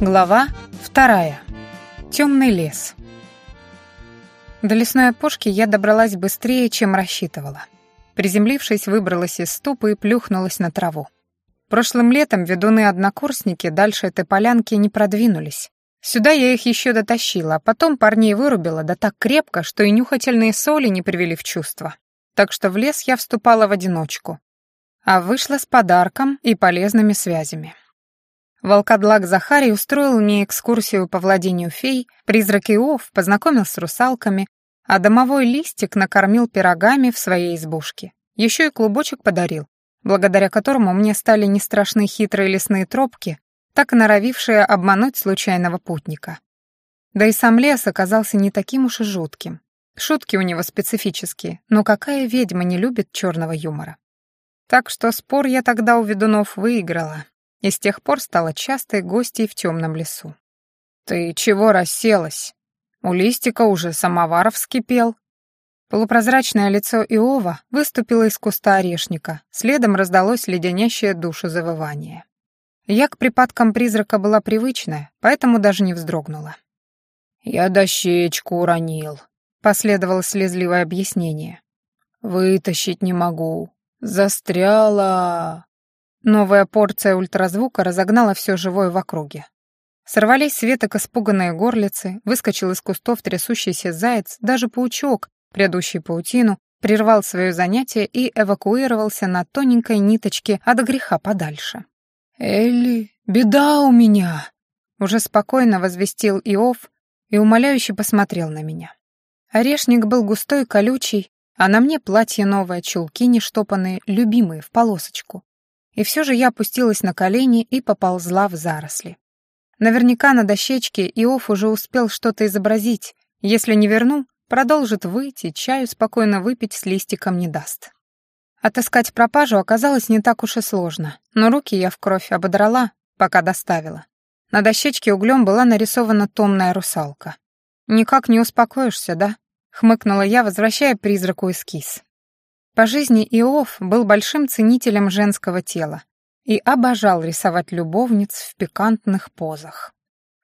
Глава вторая. Темный лес. До лесной опушки я добралась быстрее, чем рассчитывала. Приземлившись, выбралась из ступы и плюхнулась на траву. Прошлым летом ведуны-однокурсники дальше этой полянки не продвинулись. Сюда я их еще дотащила, а потом парней вырубила, да так крепко, что и нюхательные соли не привели в чувство. Так что в лес я вступала в одиночку. А вышла с подарком и полезными связями. Волкодлак Захарий устроил мне экскурсию по владению фей, призрак Иов познакомил с русалками, а домовой листик накормил пирогами в своей избушке. Еще и клубочек подарил, благодаря которому мне стали не страшны хитрые лесные тропки, так и норовившие обмануть случайного путника. Да и сам лес оказался не таким уж и жутким. Шутки у него специфические, но какая ведьма не любит черного юмора? Так что спор я тогда у ведунов выиграла, и с тех пор стала частой гостьей в темном лесу. «Ты чего расселась? У листика уже самовар вскипел». Полупрозрачное лицо Иова выступило из куста орешника, следом раздалось леденящее душу завывание. Я к припадкам призрака была привычная, поэтому даже не вздрогнула. «Я дощечку уронил», — последовало слезливое объяснение. «Вытащить не могу. Застряла». Новая порция ультразвука разогнала все живое в округе. Сорвались с веток испуганные горлицы, выскочил из кустов трясущийся заяц, даже паучок, прядущий паутину, прервал свое занятие и эвакуировался на тоненькой ниточке от греха подальше. «Элли, беда у меня!» Уже спокойно возвестил Иов и умоляюще посмотрел на меня. Орешник был густой, колючий, а на мне платье новое, чулки нештопанные, любимые, в полосочку. И все же я опустилась на колени и поползла в заросли. Наверняка на дощечке Иов уже успел что-то изобразить. Если не верну, продолжит выйти, чаю спокойно выпить с листиком не даст. Отыскать пропажу оказалось не так уж и сложно, но руки я в кровь ободрала, пока доставила. На дощечке углем была нарисована томная русалка. «Никак не успокоишься, да?» — хмыкнула я, возвращая призраку эскиз. По жизни Иов был большим ценителем женского тела и обожал рисовать любовниц в пикантных позах.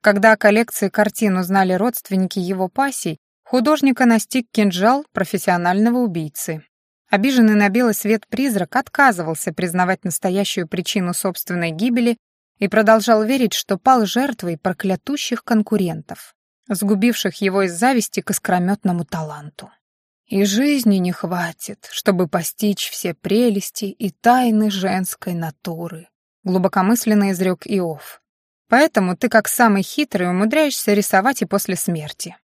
Когда о коллекции картин узнали родственники его пассий, художника настиг кинжал профессионального убийцы. Обиженный на белый свет призрак отказывался признавать настоящую причину собственной гибели и продолжал верить, что пал жертвой проклятущих конкурентов, сгубивших его из зависти к искрометному таланту. И жизни не хватит, чтобы постичь все прелести и тайны женской натуры, глубокомысленно изрек Иов. Поэтому ты, как самый хитрый, умудряешься рисовать и после смерти.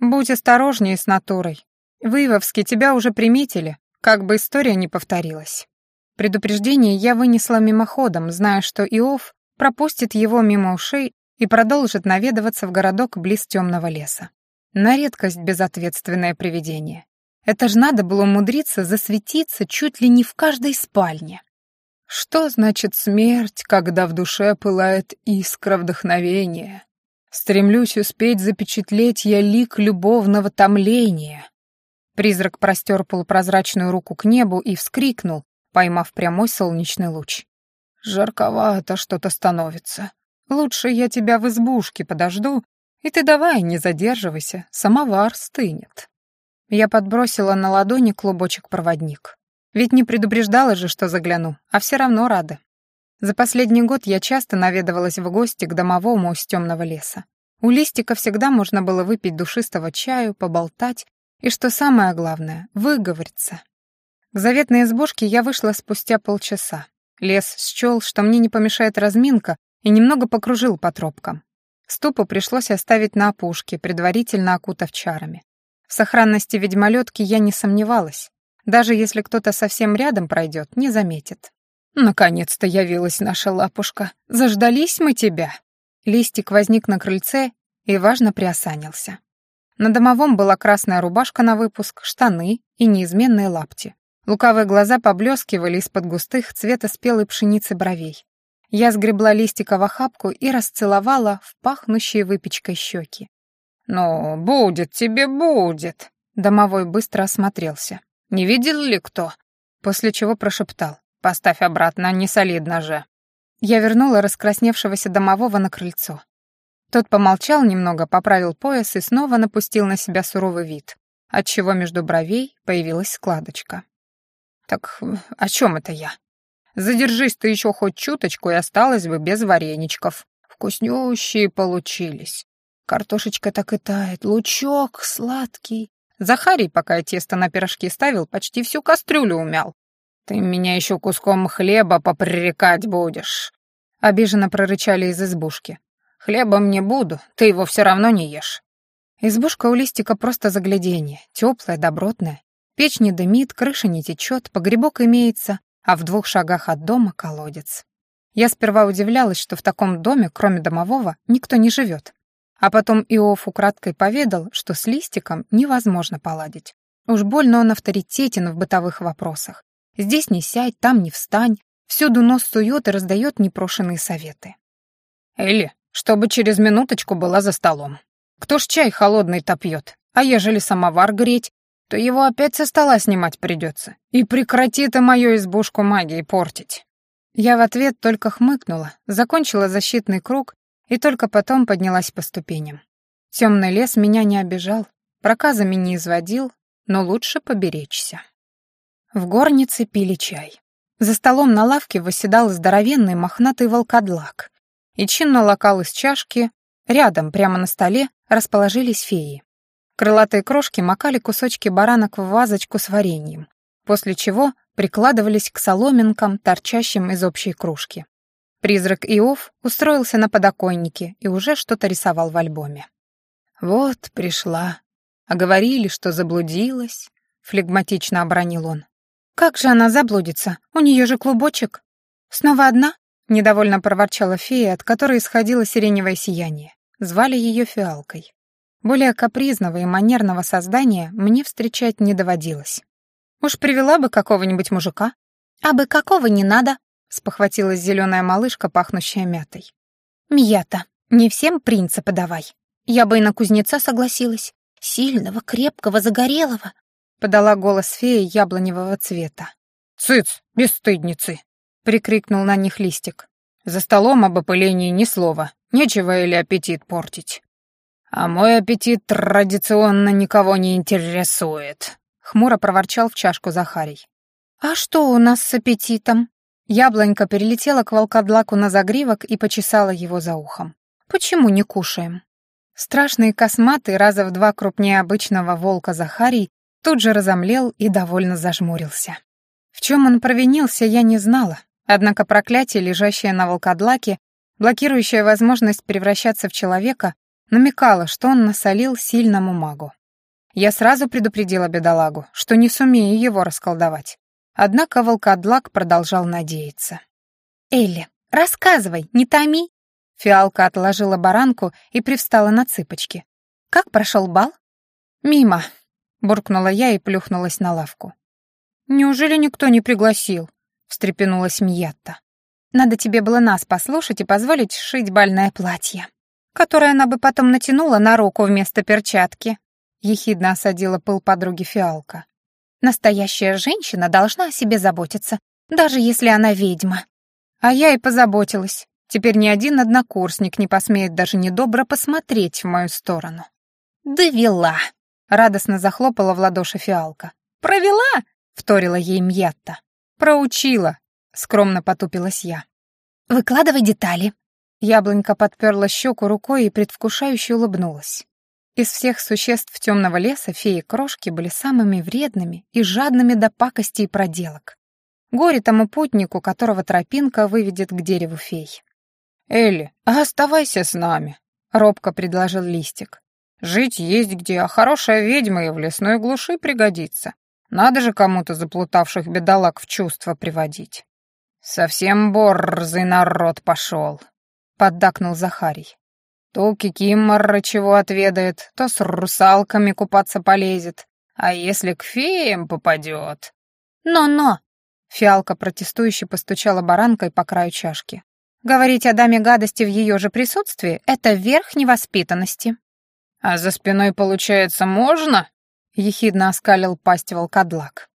Будь осторожнее с натурой. В Ивовске тебя уже приметили, как бы история не повторилась. Предупреждение я вынесла мимоходом, зная, что Иов пропустит его мимо ушей и продолжит наведываться в городок близ темного леса. На редкость безответственное привидение. Это ж надо было умудриться засветиться чуть ли не в каждой спальне. Что значит смерть, когда в душе пылает искра вдохновения? Стремлюсь успеть запечатлеть я лик любовного томления. Призрак простер полупрозрачную руку к небу и вскрикнул, поймав прямой солнечный луч. «Жарковато что-то становится. Лучше я тебя в избушке подожду, и ты давай, не задерживайся, самовар стынет». Я подбросила на ладони клубочек-проводник. Ведь не предупреждала же, что загляну, а все равно рада. За последний год я часто наведывалась в гости к домовому из темного леса. У листика всегда можно было выпить душистого чаю, поболтать и, что самое главное, выговориться. К заветной избушке я вышла спустя полчаса. Лес счел, что мне не помешает разминка, и немного покружил по тропкам. Ступу пришлось оставить на опушке, предварительно окутав чарами. В сохранности ведьмолетки я не сомневалась. Даже если кто-то совсем рядом пройдет, не заметит. «Наконец-то явилась наша лапушка. Заждались мы тебя!» Листик возник на крыльце и важно приосанился. На домовом была красная рубашка на выпуск, штаны и неизменные лапти. Лукавые глаза поблескивали из-под густых цвета спелой пшеницы бровей. Я сгребла листика в охапку и расцеловала в пахнущие выпечкой щеки. «Ну, будет тебе, будет!» Домовой быстро осмотрелся. «Не видел ли кто?» После чего прошептал. «Поставь обратно, не солидно же». Я вернула раскрасневшегося домового на крыльцо. Тот помолчал немного, поправил пояс и снова напустил на себя суровый вид, отчего между бровей появилась складочка. «Так о чем это я? Задержись ты еще хоть чуточку, и осталось бы без вареничков. Вкуснющие получились. Картошечка так и тает, лучок сладкий. Захарий, пока я тесто на пирожки ставил, почти всю кастрюлю умял. Ты меня еще куском хлеба попререкать будешь. Обиженно прорычали из избушки. Хлебом не буду, ты его все равно не ешь. Избушка у листика просто загляденье, теплая, добротная. Печь не дымит, крыша не течет, погребок имеется, а в двух шагах от дома колодец. Я сперва удивлялась, что в таком доме, кроме домового, никто не живет. А потом Иов украдкой поведал, что с листиком невозможно поладить. Уж больно он авторитетен в бытовых вопросах. Здесь не сядь, там не встань, всюду нос сует и раздает непрошенные советы. «Элли, чтобы через минуточку была за столом. Кто ж чай холодный-то пьет? А ежели самовар греть, то его опять со стола снимать придется. И прекрати ты мою избушку магии портить». Я в ответ только хмыкнула, закончила защитный круг и только потом поднялась по ступеням. Темный лес меня не обижал, проказами не изводил, но лучше поберечься. В горнице пили чай. За столом на лавке восседал здоровенный мохнатый волкодлак, и чинно локал из чашки, рядом, прямо на столе, расположились феи. Крылатые крошки макали кусочки баранок в вазочку с вареньем, после чего прикладывались к соломинкам, торчащим из общей кружки. Призрак Иов устроился на подоконнике и уже что-то рисовал в альбоме. «Вот пришла. А говорили, что заблудилась», — флегматично обронил он. «Как же она заблудится? У нее же клубочек. Снова одна?» Недовольно проворчала фея, от которой исходило сиреневое сияние. Звали ее Фиалкой. Более капризного и манерного создания мне встречать не доводилось. Уж привела бы какого-нибудь мужика. А бы какого не надо, спохватилась зеленая малышка, пахнущая мятой. Мията, не всем принца подавай. Я бы и на кузнеца согласилась. Сильного, крепкого, загорелого, подала голос феи яблоневого цвета. «Цыц, бесстыдницы!» прикрикнул на них листик. За столом об опылении ни слова, нечего или аппетит портить. А мой аппетит традиционно никого не интересует, хмуро проворчал в чашку Захарий. А что у нас с аппетитом? Яблонька перелетела к волкодлаку на загривок и почесала его за ухом. Почему не кушаем? Страшный косматый, раза в два крупнее обычного волка Захарий, тут же разомлел и довольно зажмурился. В чем он провинился, я не знала, Однако проклятие, лежащее на волкодлаке, блокирующее возможность превращаться в человека, намекало, что он насолил сильному магу. Я сразу предупредила бедолагу, что не сумею его расколдовать. Однако волкодлак продолжал надеяться. «Элли, рассказывай, не томи!» Фиалка отложила баранку и привстала на цыпочки. «Как прошел бал?» «Мимо», — буркнула я и плюхнулась на лавку. «Неужели никто не пригласил?» встрепенулась Мьятта. «Надо тебе было нас послушать и позволить сшить бальное платье, которое она бы потом натянула на руку вместо перчатки», ехидно осадила пыл подруги Фиалка. «Настоящая женщина должна о себе заботиться, даже если она ведьма». А я и позаботилась. Теперь ни один однокурсник не посмеет даже недобро посмотреть в мою сторону. «Довела!» — радостно захлопала в ладоши фиалка. «Провела!» — вторила ей Мьятта. «Проучила», — скромно потупилась я. «Выкладывай детали». Яблонька подперла щеку рукой и предвкушающе улыбнулась. Из всех существ темного леса феи-крошки были самыми вредными и жадными до пакости и проделок. Горе тому путнику, которого тропинка выведет к дереву фей. «Элли, а оставайся с нами», — робко предложил Листик. «Жить есть где, а хорошая ведьма и в лесной глуши пригодится. Надо же кому-то заплутавших бедолаг в чувство приводить. Совсем борзый народ пошел, поддакнул Захарий. То кикимора чего отведает, то с русалками купаться полезет, а если к феям попадет. Но-но! Фиалка протестующе постучала баранкой по краю чашки. Говорить о даме гадости в ее же присутствии — это верх невоспитанности. А за спиной, получается, можно? ехидно оскалил пасть волкодлак.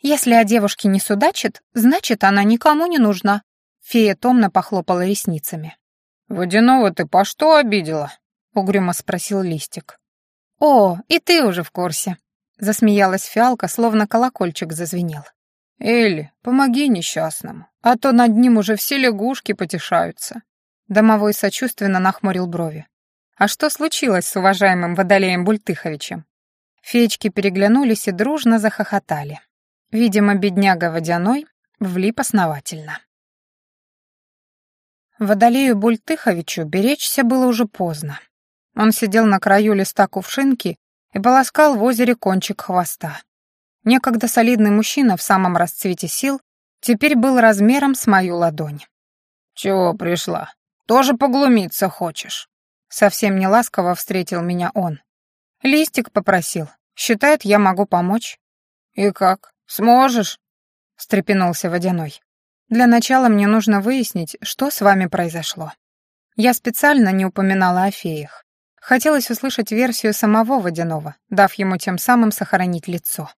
«Если о девушке не судачит, значит, она никому не нужна», — фея томно похлопала ресницами. «Водяного ты по что обидела?» — угрюмо спросил Листик. «О, и ты уже в курсе», — засмеялась фиалка, словно колокольчик зазвенел. «Элли, помоги несчастному, а то над ним уже все лягушки потешаются». Домовой сочувственно нахмурил брови. «А что случилось с уважаемым Водолеем Бультыховичем?» Феечки переглянулись и дружно захохотали. Видимо, бедняга Водяной влип основательно. Водолею Бультыховичу беречься было уже поздно. Он сидел на краю листа кувшинки и полоскал в озере кончик хвоста. Некогда солидный мужчина в самом расцвете сил теперь был размером с мою ладонь. «Чего пришла? Тоже поглумиться хочешь?» Совсем неласково встретил меня он. Листик попросил. Считает, я могу помочь. «И как? Сможешь?» — встрепенулся Водяной. «Для начала мне нужно выяснить, что с вами произошло. Я специально не упоминала о феях. Хотелось услышать версию самого Водяного, дав ему тем самым сохранить лицо.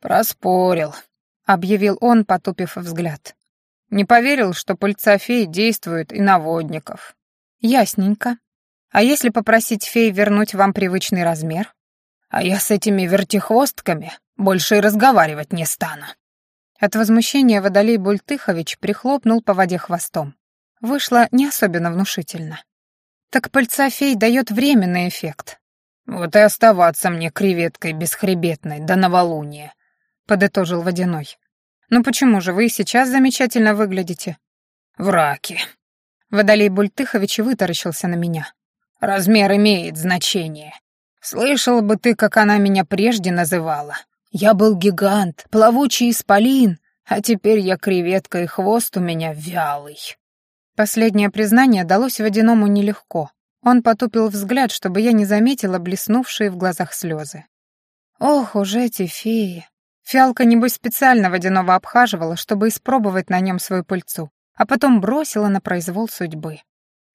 «Проспорил», — объявил он, потупив взгляд. «Не поверил, что пыльца фей действует и на водников». «Ясненько. А если попросить фей вернуть вам привычный размер?» «А я с этими вертихвостками больше и разговаривать не стану». От возмущения Водолей Бультыхович прихлопнул по воде хвостом. Вышло не особенно внушительно. Так пыльца фей дает временный эффект. Вот и оставаться мне креветкой бесхребетной до новолуния, подытожил Водяной. Ну почему же вы сейчас замечательно выглядите? В раке. Водолей Бультыхович вытаращился на меня. Размер имеет значение. Слышал бы ты, как она меня прежде называла. Я был гигант, плавучий исполин, а теперь я креветка, и хвост у меня вялый. Последнее признание далось водяному нелегко. Он потупил взгляд, чтобы я не заметила блеснувшие в глазах слезы. Ох уж эти феи. Фиалка, небось, специально водяного обхаживала, чтобы испробовать на нем свою пыльцу, а потом бросила на произвол судьбы.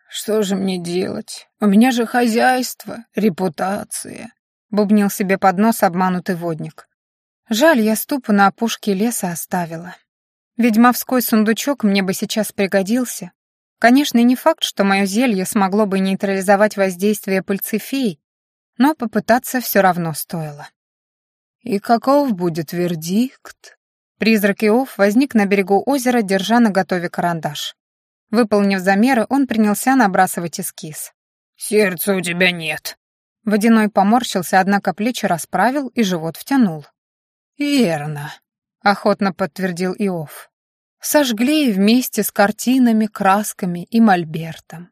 «Что же мне делать? У меня же хозяйство, репутация», — бубнил себе под нос обманутый водник. Жаль, я ступу на опушке леса оставила. Ведьмовской сундучок мне бы сейчас пригодился, Конечно, и не факт, что мое зелье смогло бы нейтрализовать воздействие пыльцы феи, но попытаться все равно стоило. «И каков будет вердикт?» Призрак Иов возник на берегу озера, держа на готове карандаш. Выполнив замеры, он принялся набрасывать эскиз. «Сердца у тебя нет». Водяной поморщился, однако плечи расправил и живот втянул. «Верно», — охотно подтвердил Иов. Сожгли вместе с картинами, красками и мольбертом.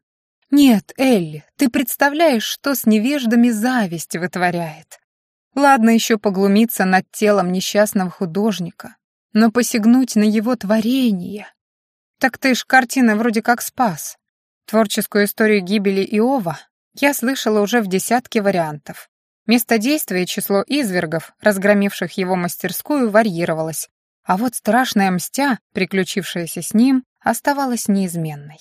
Нет, Элли, ты представляешь, что с невеждами зависть вытворяет. Ладно еще поглумиться над телом несчастного художника, но посягнуть на его творение. Так ты ж картины вроде как спас. Творческую историю гибели Иова я слышала уже в десятке вариантов. Место действия и число извергов, разгромивших его мастерскую, варьировалось, а вот страшная мстя, приключившаяся с ним, оставалась неизменной.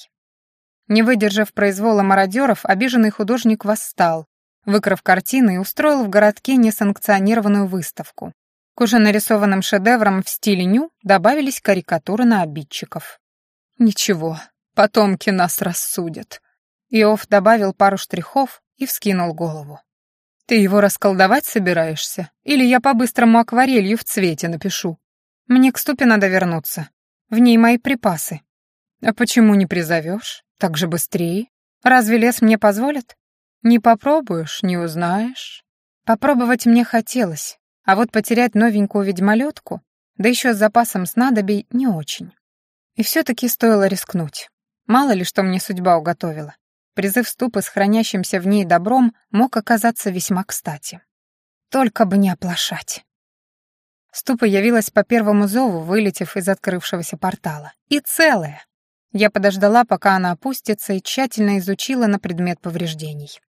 Не выдержав произвола мародеров, обиженный художник восстал, выкрав картины и устроил в городке несанкционированную выставку. К уже нарисованным шедеврам в стиле ню добавились карикатуры на обидчиков. «Ничего, потомки нас рассудят». Иов добавил пару штрихов и вскинул голову. «Ты его расколдовать собираешься? Или я по-быстрому акварелью в цвете напишу?» Мне к ступе надо вернуться. В ней мои припасы. А почему не призовешь? Так же быстрее. Разве лес мне позволит? Не попробуешь, не узнаешь. Попробовать мне хотелось, а вот потерять новенькую ведьмолетку, да еще с запасом снадобий, не очень. И все-таки стоило рискнуть. Мало ли, что мне судьба уготовила. Призыв ступы с хранящимся в ней добром мог оказаться весьма кстати. Только бы не оплошать. Ступа явилась по первому зову, вылетев из открывшегося портала. И целая. Я подождала, пока она опустится, и тщательно изучила на предмет повреждений.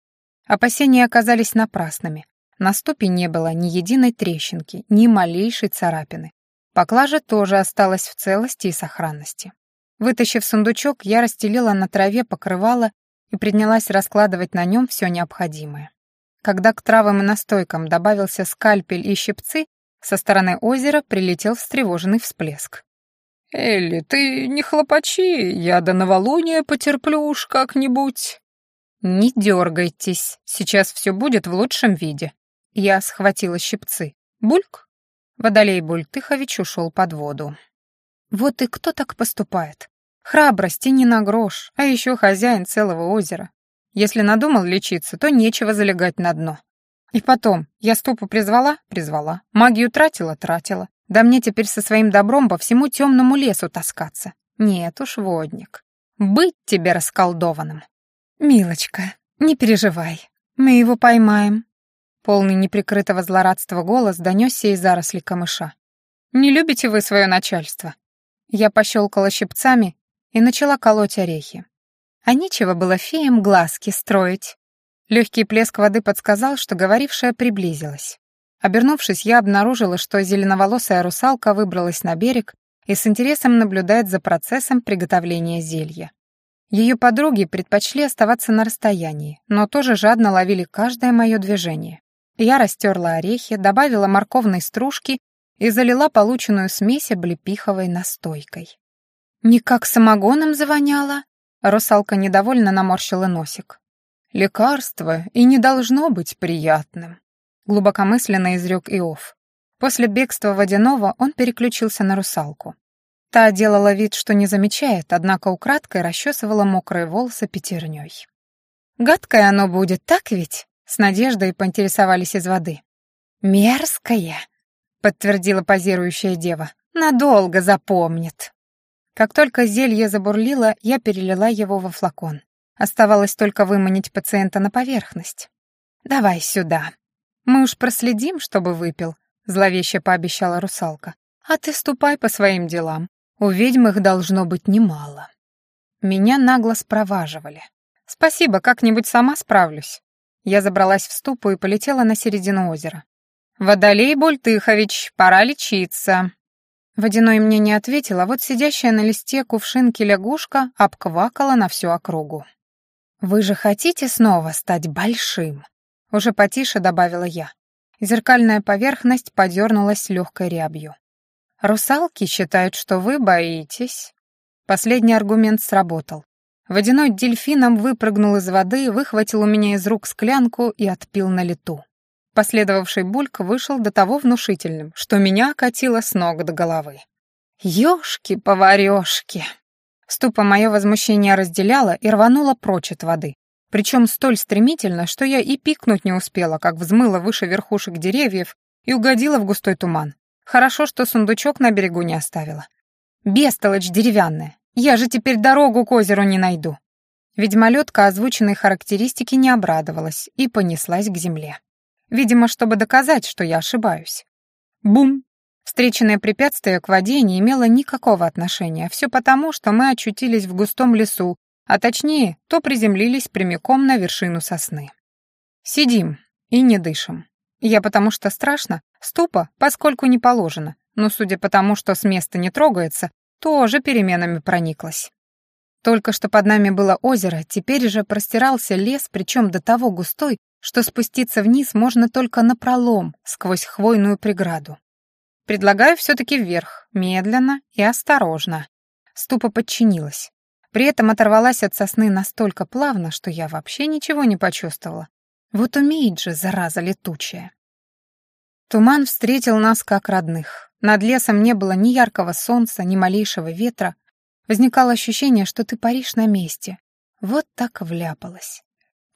Опасения оказались напрасными. На ступе не было ни единой трещинки, ни малейшей царапины. Поклажа тоже осталась в целости и сохранности. Вытащив сундучок, я расстелила на траве покрывало и принялась раскладывать на нем все необходимое. Когда к травам и настойкам добавился скальпель и щипцы, со стороны озера прилетел встревоженный всплеск. «Элли, ты не хлопачи, я до новолуния потерплю уж как-нибудь». «Не дергайтесь, сейчас все будет в лучшем виде». Я схватила щипцы. Бульк. Водолей Бультыхович ушел под воду. Вот и кто так поступает? Храбрости не на грош, а еще хозяин целого озера. Если надумал лечиться, то нечего залегать на дно. И потом, я ступу призвала? Призвала. Магию тратила? Тратила. Да мне теперь со своим добром по всему темному лесу таскаться. Нет уж, водник. Быть тебе расколдованным. Милочка, не переживай. Мы его поймаем. Полный неприкрытого злорадства голос донесся из заросли камыша. «Не любите вы свое начальство?» Я пощелкала щипцами и начала колоть орехи. А нечего было феям глазки строить. Легкий плеск воды подсказал, что говорившая приблизилась. Обернувшись, я обнаружила, что зеленоволосая русалка выбралась на берег и с интересом наблюдает за процессом приготовления зелья. Ее подруги предпочли оставаться на расстоянии, но тоже жадно ловили каждое мое движение. Я растерла орехи, добавила морковной стружки и залила полученную смесь облепиховой настойкой. «Не как самогоном завоняло?» Русалка недовольно наморщила носик. «Лекарство и не должно быть приятным», — глубокомысленно изрек Иов. После бегства водяного он переключился на русалку. Та делала вид, что не замечает, однако украдкой расчесывала мокрые волосы пятерней. «Гадкое оно будет, так ведь?» С надеждой поинтересовались из воды. «Мерзкое», — подтвердила позирующая дева. «Надолго запомнит». Как только зелье забурлило, я перелила его во флакон. Оставалось только выманить пациента на поверхность. «Давай сюда. Мы уж проследим, чтобы выпил», — зловеще пообещала русалка. «А ты ступай по своим делам. У ведьм их должно быть немало». Меня нагло спроваживали. «Спасибо, как-нибудь сама справлюсь». Я забралась в ступу и полетела на середину озера. «Водолей Бультыхович, пора лечиться». Водяной мне не ответил, а вот сидящая на листе кувшинки лягушка обквакала на всю округу. «Вы же хотите снова стать большим?» Уже потише добавила я. Зеркальная поверхность подернулась легкой рябью. «Русалки считают, что вы боитесь». Последний аргумент сработал. Водяной дельфином выпрыгнул из воды, выхватил у меня из рук склянку и отпил на лету. Последовавший бульк вышел до того внушительным, что меня окатило с ног до головы. «Ёшки-поварёшки!» Ступа мое возмущение разделяла и рванула прочь от воды. Причем столь стремительно, что я и пикнуть не успела, как взмыла выше верхушек деревьев и угодила в густой туман. Хорошо, что сундучок на берегу не оставила. Бестолочь деревянная. Я же теперь дорогу к озеру не найду. Ведьмолетка озвученной характеристики не обрадовалась и понеслась к земле. Видимо, чтобы доказать, что я ошибаюсь. Бум! Встреченное препятствие к воде не имело никакого отношения, все потому, что мы очутились в густом лесу, а точнее, то приземлились прямиком на вершину сосны. Сидим и не дышим. Я потому что страшно, ступа, поскольку не положено, но судя по тому, что с места не трогается, тоже переменами прониклась. Только что под нами было озеро, теперь же простирался лес, причем до того густой, что спуститься вниз можно только напролом, сквозь хвойную преграду. Предлагаю все-таки вверх, медленно и осторожно. Ступа подчинилась. При этом оторвалась от сосны настолько плавно, что я вообще ничего не почувствовала. Вот умеет же, зараза летучая. Туман встретил нас как родных. Над лесом не было ни яркого солнца, ни малейшего ветра. Возникало ощущение, что ты паришь на месте. Вот так вляпалась.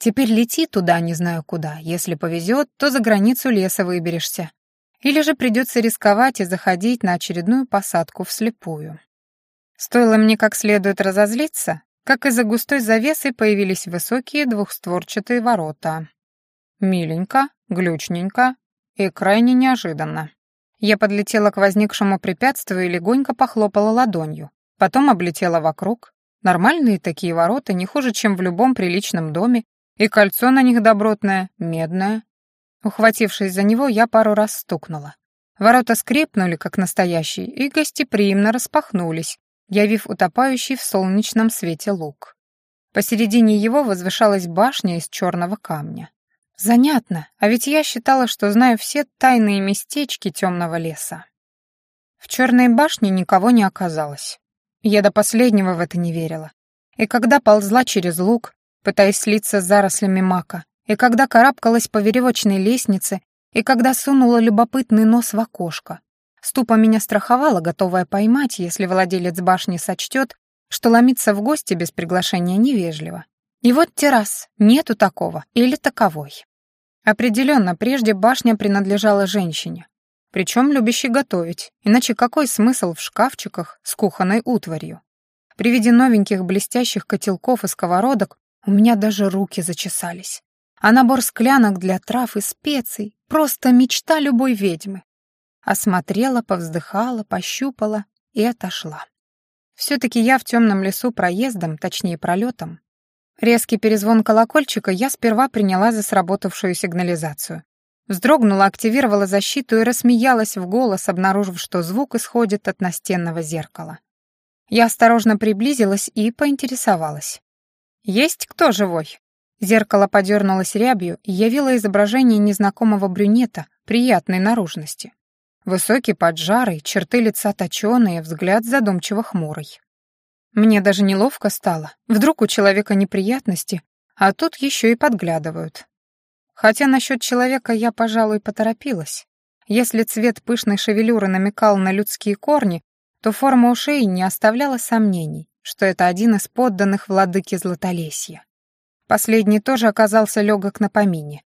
Теперь лети туда, не знаю куда. Если повезет, то за границу леса выберешься. Или же придется рисковать и заходить на очередную посадку вслепую. Стоило мне как следует разозлиться, как из-за густой завесы появились высокие двухстворчатые ворота. Миленько, глючненько и крайне неожиданно. Я подлетела к возникшему препятствию и легонько похлопала ладонью. Потом облетела вокруг. Нормальные такие ворота, не хуже, чем в любом приличном доме, и кольцо на них добротное, медное. Ухватившись за него, я пару раз стукнула. Ворота скрипнули, как настоящие, и гостеприимно распахнулись, явив утопающий в солнечном свете луг. Посередине его возвышалась башня из черного камня. Занятно, а ведь я считала, что знаю все тайные местечки темного леса. В черной башне никого не оказалось. Я до последнего в это не верила. И когда ползла через луг, пытаясь слиться с зарослями мака, и когда карабкалась по веревочной лестнице, и когда сунула любопытный нос в окошко. Ступа меня страховала, готовая поймать, если владелец башни сочтет, что ломиться в гости без приглашения невежливо. И вот террас, нету такого или таковой. Определенно, прежде башня принадлежала женщине, причем любящей готовить, иначе какой смысл в шкафчиках с кухонной утварью? При виде новеньких блестящих котелков и сковородок у меня даже руки зачесались. А набор склянок для трав и специй — просто мечта любой ведьмы. Осмотрела, повздыхала, пощупала и отошла. Все-таки я в темном лесу проездом, точнее пролетом. Резкий перезвон колокольчика я сперва приняла за сработавшую сигнализацию. Вздрогнула, активировала защиту и рассмеялась в голос, обнаружив, что звук исходит от настенного зеркала. Я осторожно приблизилась и поинтересовалась. «Есть кто живой?» Зеркало подернулось рябью и явило изображение незнакомого брюнета приятной наружности. Высокий, поджарый, черты лица точеные, взгляд задумчиво хмурый. Мне даже неловко стало. Вдруг у человека неприятности, а тут еще и подглядывают. Хотя насчет человека я, пожалуй, поторопилась. Если цвет пышной шевелюры намекал на людские корни, то форма ушей не оставляла сомнений, что это один из подданных владыки Златолесья. Последний тоже оказался легок на помине.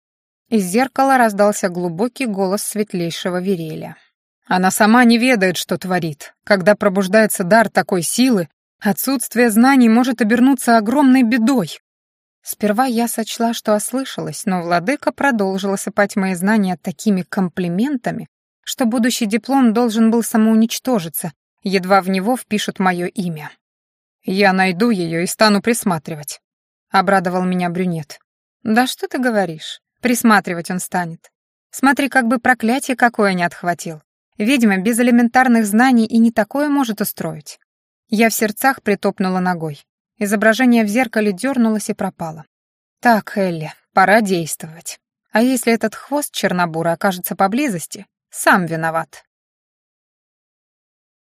Из зеркала раздался глубокий голос светлейшего Вереля. Она сама не ведает, что творит. Когда пробуждается дар такой силы, отсутствие знаний может обернуться огромной бедой. Сперва я сочла, что ослышалась, но владыка продолжила сыпать мои знания такими комплиментами, что будущий диплом должен был самоуничтожиться, едва в него впишут мое имя. «Я найду ее и стану присматривать», — обрадовал меня брюнет. «Да что ты говоришь? Присматривать он станет. Смотри, как бы проклятие какое не отхватил. Ведьма без элементарных знаний и не такое может устроить». Я в сердцах притопнула ногой. Изображение в зеркале дернулось и пропало. «Так, Элли, пора действовать. А если этот хвост чернобура окажется поблизости, сам виноват».